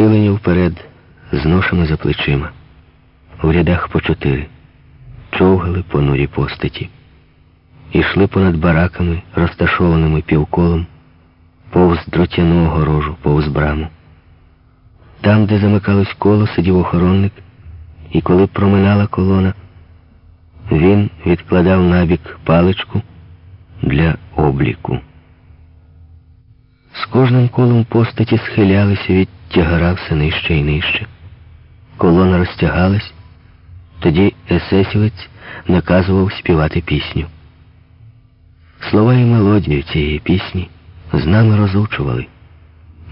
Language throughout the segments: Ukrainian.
нахилені вперед, зношено за плечима. В рядах по чотири. Човгали понурі постаті. Ішли понад бараками, розташованими півколом, повз дротяну огорожу, повз браму. Там, де замикалось коло, сидів охоронник, і коли проминала колона, він відкладав набік паличку для обліку. З кожним колом постаті схилялися від тягара все нижче і нижче. Колона розтягалась, тоді есесівець наказував співати пісню. Слова і мелодію цієї пісні з нами розучували.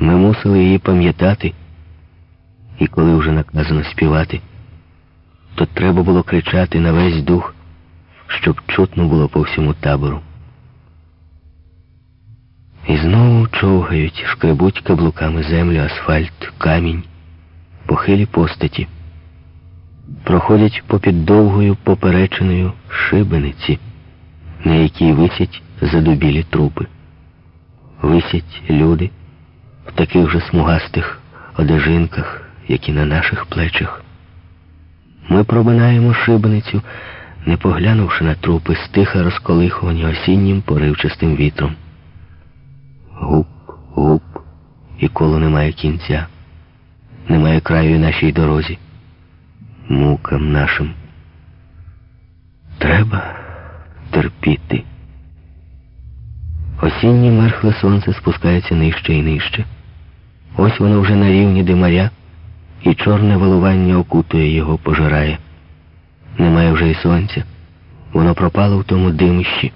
Ми мусили її пам'ятати, і коли вже наказано співати, то треба було кричати на весь дух, щоб чутно було по всьому табору. І знову човгають, шкребуть каблуками землю, асфальт, камінь, похилі постаті. Проходять попід довгою попереченою шибениці, на якій висять задубілі трупи. Висять люди в таких же смугастих одежинках, як і на наших плечах. Ми проминаємо шибеницю, не поглянувши на трупи, стиха розколихувані осіннім поривчастим вітром. Гуп, гуп, і коло немає кінця, немає краю нашій дорозі, мукам нашим. Треба терпіти. Осіннє мерхле сонце спускається нижче і нижче. Ось воно вже на рівні димаря, і чорне валування окутує його, пожирає. Немає вже і сонця. Воно пропало в тому димищі.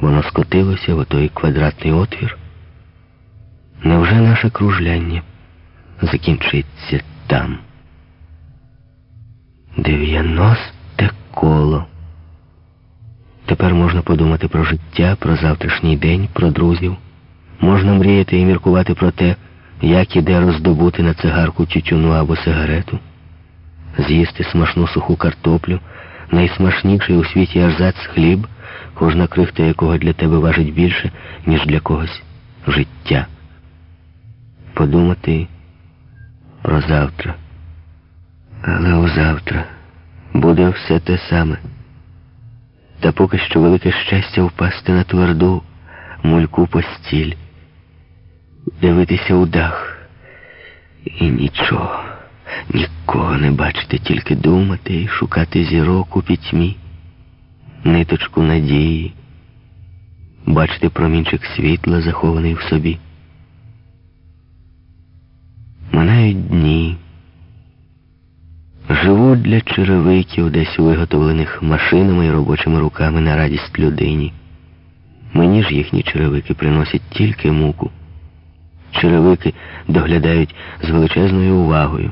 Воно скотилося в отой квадратний отвір. Невже наше кружляння закінчиться там? Дев'яносте коло. Тепер можна подумати про життя, про завтрашній день, про друзів. Можна мріяти і міркувати про те, як і де роздобути на цигарку тютюну або сигарету, з'їсти смачну суху картоплю, найсмачніший у світі арзац хліб, кожна крихта якого для тебе важить більше, ніж для когось життя. Подумати про завтра. Але у завтра буде все те саме. Та поки що велике щастя впасти на тверду мульку постіль, дивитися у дах і нічого, нікого не бачити, тільки думати і шукати зірок у пітьмі, ниточку надії, бачити промінчик світла, захований в собі. Минають дні. Живуть для черевиків, десь виготовлених машинами і робочими руками на радість людині. Мені ж їхні черевики приносять тільки муку. Черевики доглядають з величезною увагою.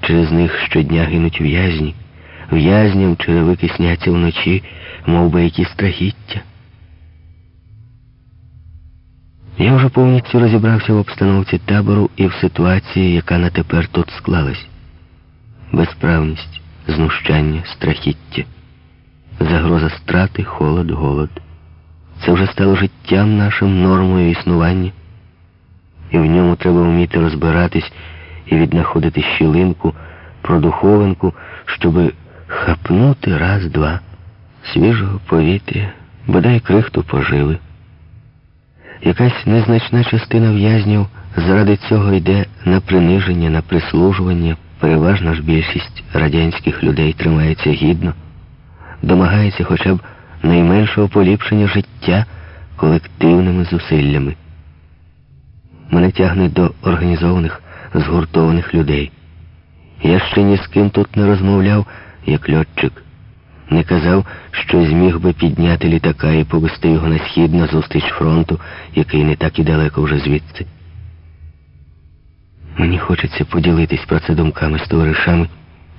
Через них щодня гинуть в'язні. В'язням черевики сняться вночі, мов би які страхіття. Я вже повністю розібрався в обстановці табору і в ситуації, яка на тепер тут склалась безправність, знущання, страхіття, загроза страти, холод, голод. Це вже стало життям нашим нормою існування, і в ньому треба вміти розбиратись і віднаходити щілинку, продуховинку, щоби хапнути раз-два свіжого повітря, бодай крихту поживи. Якась незначна частина в'язнів заради цього йде на приниження, на прислужування. Переважна ж більшість радянських людей тримається гідно, домагається хоча б найменшого поліпшення життя колективними зусиллями. Мене тягне до організованих, згуртованих людей. Я ще ні з ким тут не розмовляв, як льотчик. Не казав, що зміг би підняти літака і повести його на схід на зустріч фронту, який не так і далеко вже звідси. Мені хочеться поділитись про це думками з товаришами,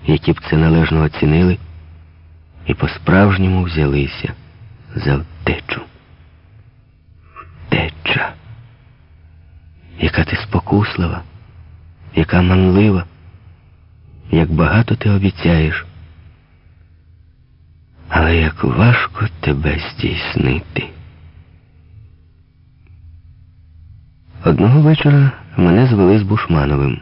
які б це належно оцінили і по-справжньому взялися за втечу. Втеча. Яка ти спокуслива, яка манлива, як багато ти обіцяєш. Але як важко тебе здійснити. Одного вечора мене звели з Бушмановим.